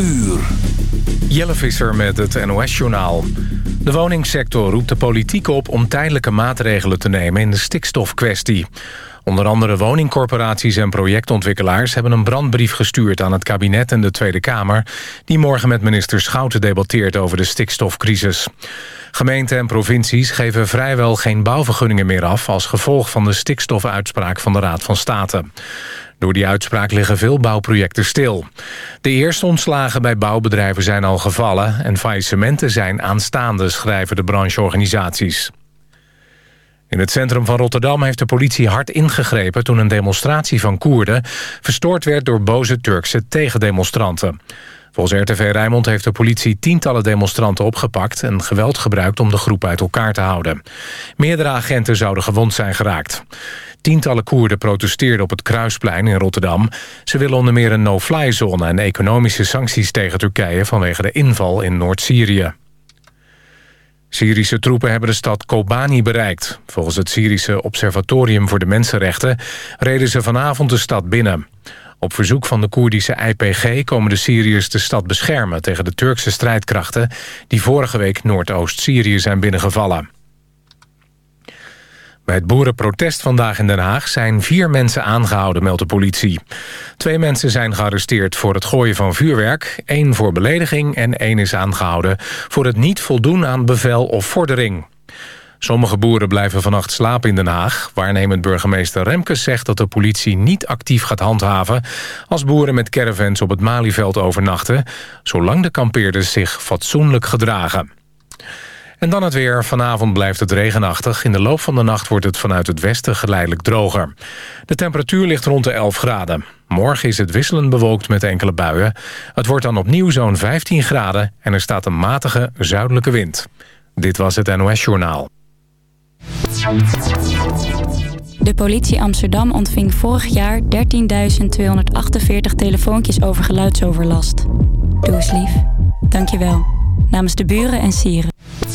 uur. Jelle Visser met het NOS-journaal. De woningsector roept de politiek op om tijdelijke maatregelen te nemen in de stikstofkwestie. Onder andere woningcorporaties en projectontwikkelaars hebben een brandbrief gestuurd aan het kabinet en de Tweede Kamer, die morgen met minister Schouten debatteert over de stikstofcrisis. Gemeenten en provincies geven vrijwel geen bouwvergunningen meer af als gevolg van de stikstofuitspraak van de Raad van State. Door die uitspraak liggen veel bouwprojecten stil. De eerste ontslagen bij bouwbedrijven zijn al gevallen... en faillissementen zijn aanstaande, schrijven de brancheorganisaties. In het centrum van Rotterdam heeft de politie hard ingegrepen... toen een demonstratie van Koerden verstoord werd door boze Turkse tegendemonstranten. Volgens RTV Rijnmond heeft de politie tientallen demonstranten opgepakt... en geweld gebruikt om de groep uit elkaar te houden. Meerdere agenten zouden gewond zijn geraakt. Tientallen Koerden protesteerden op het Kruisplein in Rotterdam. Ze willen onder meer een no-fly-zone en economische sancties tegen Turkije... vanwege de inval in Noord-Syrië. Syrische troepen hebben de stad Kobani bereikt. Volgens het Syrische Observatorium voor de Mensenrechten... reden ze vanavond de stad binnen. Op verzoek van de Koerdische IPG komen de Syriërs de stad beschermen... tegen de Turkse strijdkrachten... die vorige week Noordoost-Syrië zijn binnengevallen. Bij het boerenprotest vandaag in Den Haag zijn vier mensen aangehouden, meldt de politie. Twee mensen zijn gearresteerd voor het gooien van vuurwerk, één voor belediging en één is aangehouden voor het niet voldoen aan bevel of vordering. Sommige boeren blijven vannacht slapen in Den Haag. Waarnemend burgemeester Remkes zegt dat de politie niet actief gaat handhaven... als boeren met caravans op het Malieveld overnachten... zolang de kampeerders zich fatsoenlijk gedragen. En dan het weer. Vanavond blijft het regenachtig. In de loop van de nacht wordt het vanuit het westen geleidelijk droger. De temperatuur ligt rond de 11 graden. Morgen is het wisselend bewolkt met enkele buien. Het wordt dan opnieuw zo'n 15 graden... en er staat een matige zuidelijke wind. Dit was het NOS Journaal. De politie Amsterdam ontving vorig jaar 13.248 telefoontjes over geluidsoverlast. Doe eens lief. Dank je wel. Namens de buren en sieren.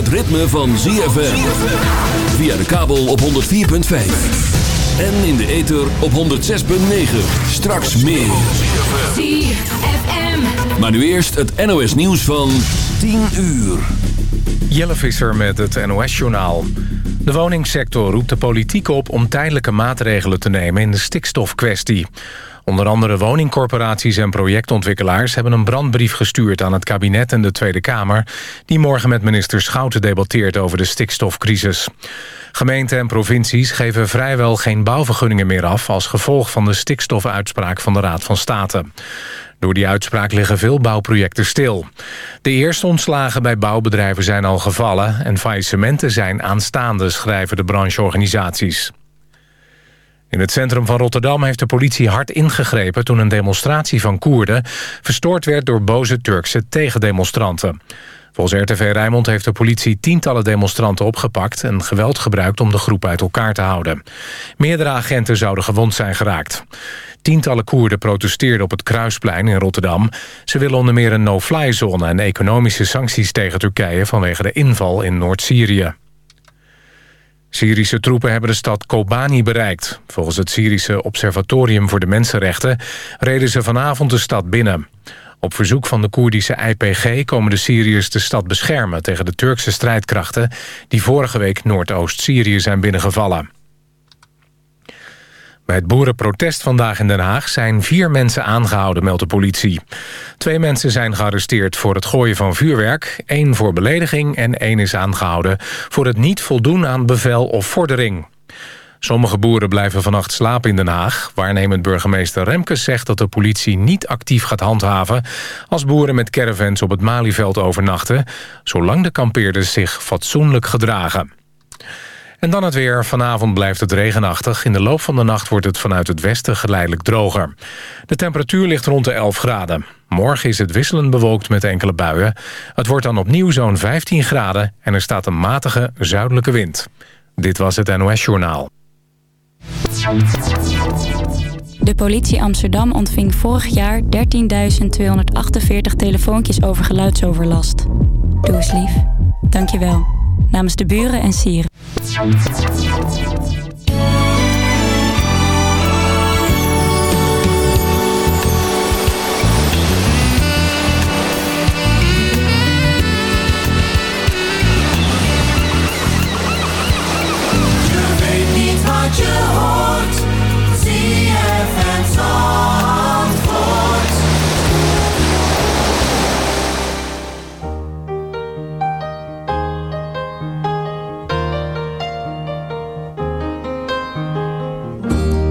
het ritme van ZFM. Via de kabel op 104.5. En in de ether op 106.9. Straks meer. Maar nu eerst het NOS nieuws van 10 uur. Jelle Visser met het NOS-journaal. De woningsector roept de politiek op om tijdelijke maatregelen te nemen in de stikstofkwestie. Onder andere woningcorporaties en projectontwikkelaars hebben een brandbrief gestuurd aan het kabinet en de Tweede Kamer, die morgen met minister Schouten debatteert over de stikstofcrisis. Gemeenten en provincies geven vrijwel geen bouwvergunningen meer af als gevolg van de stikstofuitspraak van de Raad van State. Door die uitspraak liggen veel bouwprojecten stil. De eerste ontslagen bij bouwbedrijven zijn al gevallen... en faillissementen zijn aanstaande, schrijven de brancheorganisaties. In het centrum van Rotterdam heeft de politie hard ingegrepen... toen een demonstratie van Koerden verstoord werd door boze Turkse tegendemonstranten. Volgens RTV Rijnmond heeft de politie tientallen demonstranten opgepakt... en geweld gebruikt om de groep uit elkaar te houden. Meerdere agenten zouden gewond zijn geraakt. Tientallen Koerden protesteerden op het Kruisplein in Rotterdam. Ze willen onder meer een no-fly-zone en economische sancties tegen Turkije... vanwege de inval in Noord-Syrië. Syrische troepen hebben de stad Kobani bereikt. Volgens het Syrische Observatorium voor de Mensenrechten... reden ze vanavond de stad binnen. Op verzoek van de Koerdische IPG komen de Syriërs de stad beschermen... tegen de Turkse strijdkrachten die vorige week Noordoost-Syrië zijn binnengevallen. Bij het boerenprotest vandaag in Den Haag zijn vier mensen aangehouden, meldt de politie. Twee mensen zijn gearresteerd voor het gooien van vuurwerk, één voor belediging en één is aangehouden voor het niet voldoen aan bevel of vordering. Sommige boeren blijven vannacht slapen in Den Haag. Waarnemend burgemeester Remkes zegt dat de politie niet actief gaat handhaven... als boeren met caravans op het Malieveld overnachten... zolang de kampeerders zich fatsoenlijk gedragen. En dan het weer. Vanavond blijft het regenachtig. In de loop van de nacht wordt het vanuit het westen geleidelijk droger. De temperatuur ligt rond de 11 graden. Morgen is het wisselend bewolkt met enkele buien. Het wordt dan opnieuw zo'n 15 graden... en er staat een matige zuidelijke wind. Dit was het NOS Journaal. De politie Amsterdam ontving vorig jaar 13.248 telefoontjes over geluidsoverlast. Doe eens lief. Dank je wel. Namens de buren en sieren. Thank you.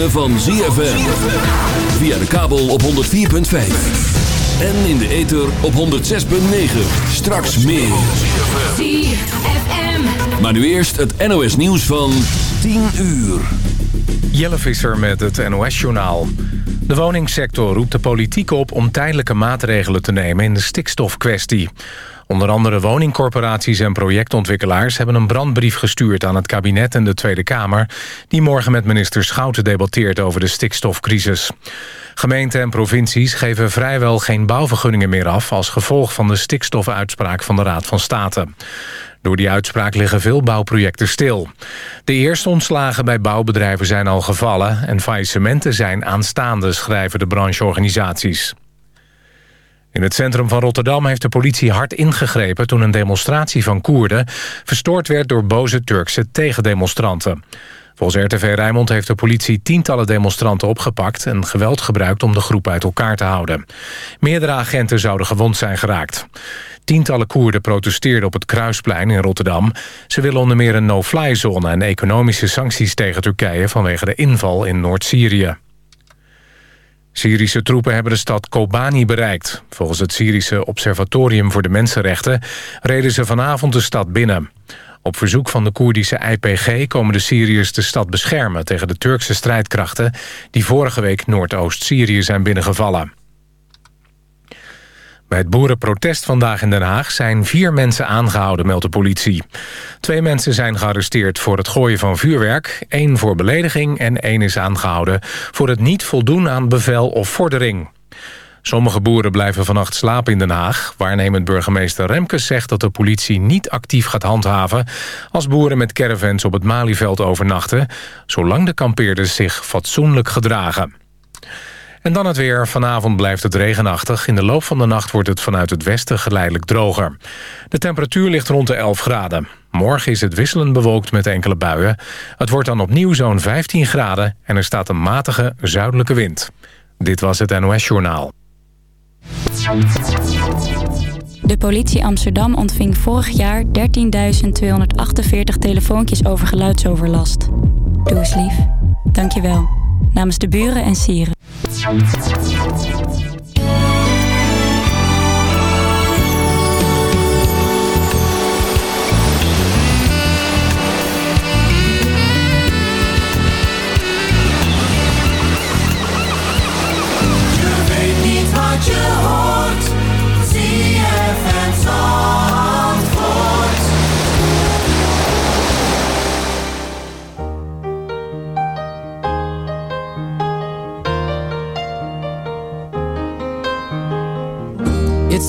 ritme van ZFM. Via de kabel op 104.5. En in de ether op 106.9. Straks meer. Maar nu eerst het NOS nieuws van 10 uur. Jelle Visser met het NOS-journaal. De woningsector roept de politiek op om tijdelijke maatregelen te nemen in de stikstofkwestie. Onder andere woningcorporaties en projectontwikkelaars hebben een brandbrief gestuurd aan het kabinet en de Tweede Kamer, die morgen met minister Schouten debatteert over de stikstofcrisis. Gemeenten en provincies geven vrijwel geen bouwvergunningen meer af als gevolg van de stikstofuitspraak van de Raad van State. Door die uitspraak liggen veel bouwprojecten stil. De eerste ontslagen bij bouwbedrijven zijn al gevallen... en faillissementen zijn aanstaande, schrijven de brancheorganisaties. In het centrum van Rotterdam heeft de politie hard ingegrepen... toen een demonstratie van Koerden verstoord werd door boze Turkse tegendemonstranten. Volgens RTV Rijnmond heeft de politie tientallen demonstranten opgepakt... en geweld gebruikt om de groep uit elkaar te houden. Meerdere agenten zouden gewond zijn geraakt. Tientallen Koerden protesteerden op het Kruisplein in Rotterdam. Ze willen onder meer een no-fly-zone en economische sancties tegen Turkije... vanwege de inval in Noord-Syrië. Syrische troepen hebben de stad Kobani bereikt. Volgens het Syrische Observatorium voor de Mensenrechten... reden ze vanavond de stad binnen. Op verzoek van de Koerdische IPG komen de Syriërs de stad beschermen... tegen de Turkse strijdkrachten die vorige week Noordoost-Syrië zijn binnengevallen. Bij het boerenprotest vandaag in Den Haag zijn vier mensen aangehouden, meldt de politie. Twee mensen zijn gearresteerd voor het gooien van vuurwerk, één voor belediging en één is aangehouden voor het niet voldoen aan bevel of vordering. Sommige boeren blijven vannacht slapen in Den Haag. Waarnemend burgemeester Remkes zegt dat de politie niet actief gaat handhaven... als boeren met caravans op het Malieveld overnachten... zolang de kampeerders zich fatsoenlijk gedragen. En dan het weer. Vanavond blijft het regenachtig. In de loop van de nacht wordt het vanuit het westen geleidelijk droger. De temperatuur ligt rond de 11 graden. Morgen is het wisselend bewolkt met enkele buien. Het wordt dan opnieuw zo'n 15 graden... en er staat een matige zuidelijke wind. Dit was het NOS Journaal. De politie Amsterdam ontving vorig jaar 13.248 telefoontjes over geluidsoverlast. Doe eens lief. Dank je wel. Namens de buren en sieren je hoort.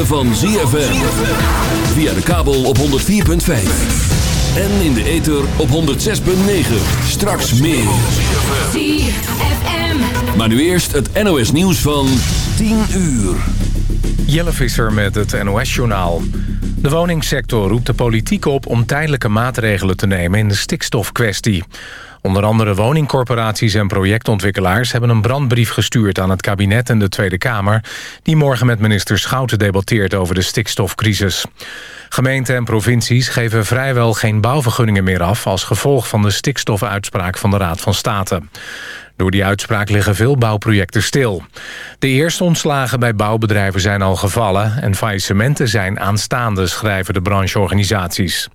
ritme van ZFM. Via de kabel op 104.5. En in de ether op 106.9. Straks meer. Maar nu eerst het NOS nieuws van 10 uur. Jelle Visser met het NOS-journaal. De woningsector roept de politiek op om tijdelijke maatregelen te nemen in de stikstofkwestie. Onder andere woningcorporaties en projectontwikkelaars hebben een brandbrief gestuurd aan het kabinet en de Tweede Kamer, die morgen met minister Schouten debatteert over de stikstofcrisis. Gemeenten en provincies geven vrijwel geen bouwvergunningen meer af als gevolg van de stikstofuitspraak van de Raad van State. Door die uitspraak liggen veel bouwprojecten stil. De eerste ontslagen bij bouwbedrijven zijn al gevallen... en faillissementen zijn aanstaande, schrijven de brancheorganisaties.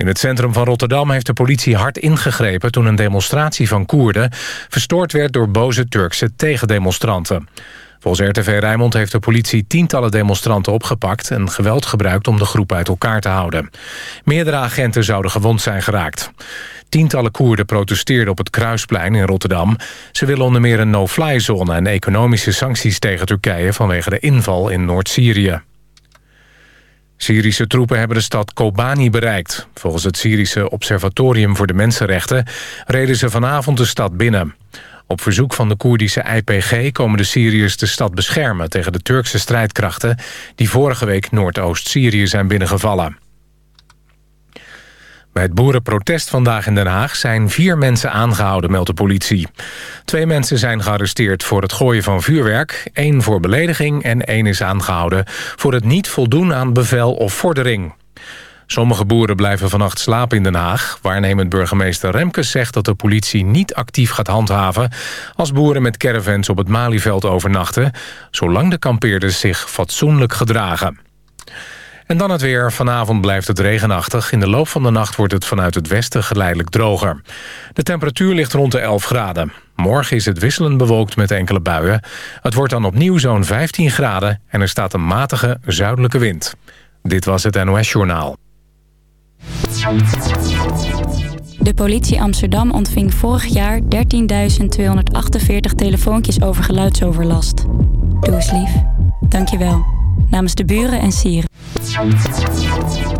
In het centrum van Rotterdam heeft de politie hard ingegrepen... toen een demonstratie van Koerden verstoord werd door boze Turkse tegendemonstranten. Volgens RTV Rijnmond heeft de politie tientallen demonstranten opgepakt... en geweld gebruikt om de groep uit elkaar te houden. Meerdere agenten zouden gewond zijn geraakt. Tientallen Koerden protesteerden op het Kruisplein in Rotterdam. Ze willen onder meer een no-fly-zone en economische sancties tegen Turkije... vanwege de inval in Noord-Syrië. Syrische troepen hebben de stad Kobani bereikt. Volgens het Syrische Observatorium voor de Mensenrechten... reden ze vanavond de stad binnen. Op verzoek van de Koerdische IPG komen de Syriërs de stad beschermen... tegen de Turkse strijdkrachten die vorige week Noordoost-Syrië zijn binnengevallen. Bij het boerenprotest vandaag in Den Haag zijn vier mensen aangehouden, meldt de politie. Twee mensen zijn gearresteerd voor het gooien van vuurwerk, één voor belediging en één is aangehouden voor het niet voldoen aan bevel of vordering. Sommige boeren blijven vannacht slapen in Den Haag. Waarnemend burgemeester Remkes zegt dat de politie niet actief gaat handhaven... als boeren met caravans op het Malieveld overnachten... zolang de kampeerders zich fatsoenlijk gedragen. En dan het weer. Vanavond blijft het regenachtig. In de loop van de nacht wordt het vanuit het westen geleidelijk droger. De temperatuur ligt rond de 11 graden. Morgen is het wisselend bewolkt met enkele buien. Het wordt dan opnieuw zo'n 15 graden... en er staat een matige zuidelijke wind. Dit was het NOS Journaal. De politie Amsterdam ontving vorig jaar 13.248 telefoontjes over geluidsoverlast. Doe eens lief. Dank je wel. Namens de buren en sieren. Thank you.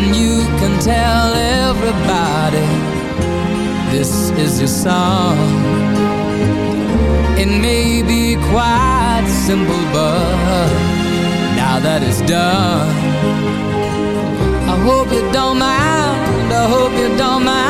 And you can tell everybody this is your song. It may be quite simple, but now that it's done, I hope you don't mind. I hope you don't mind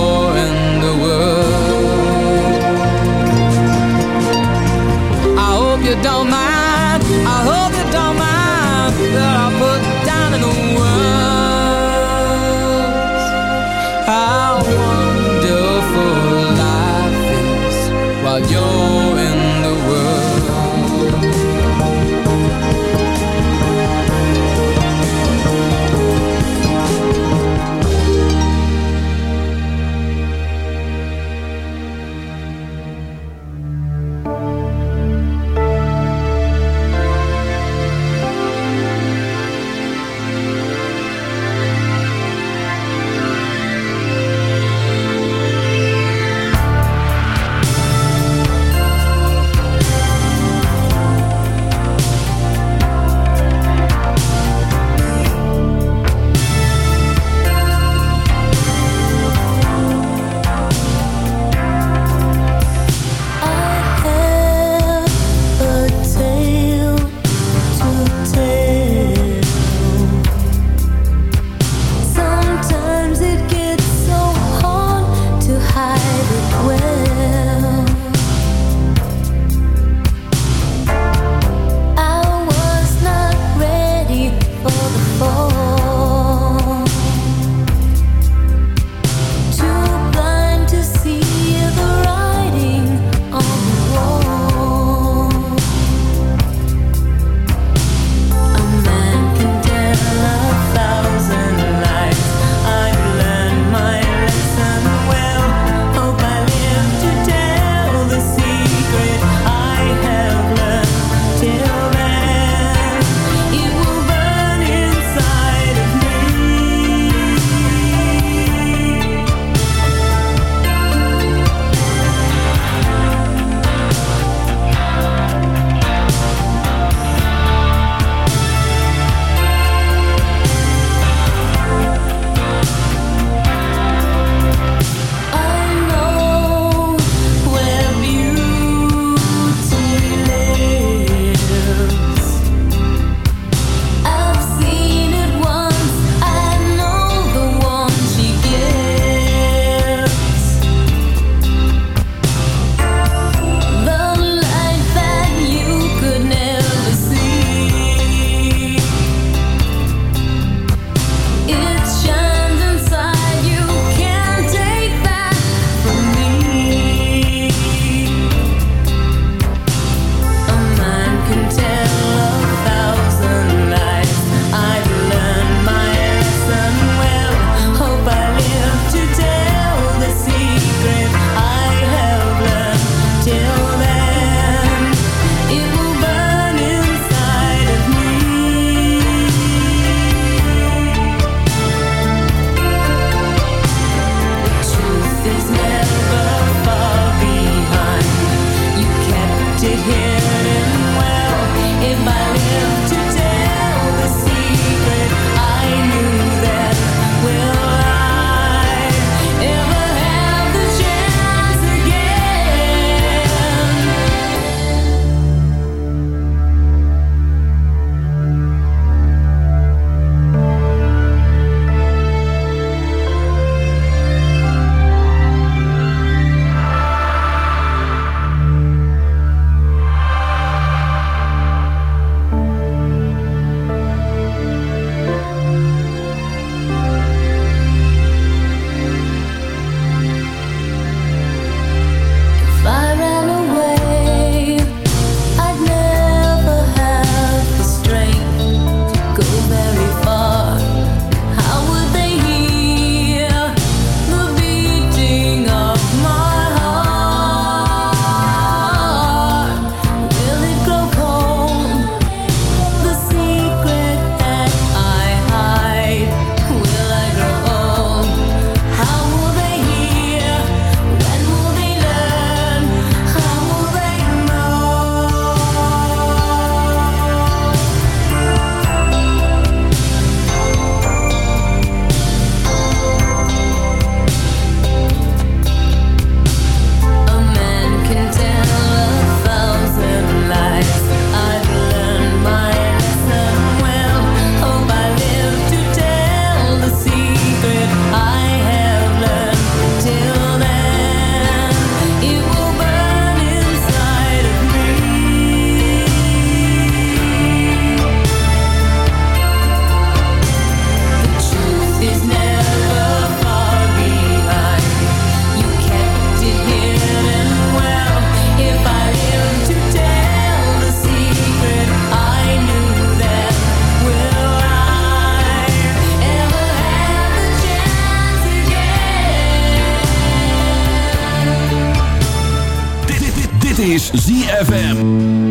is ZFM.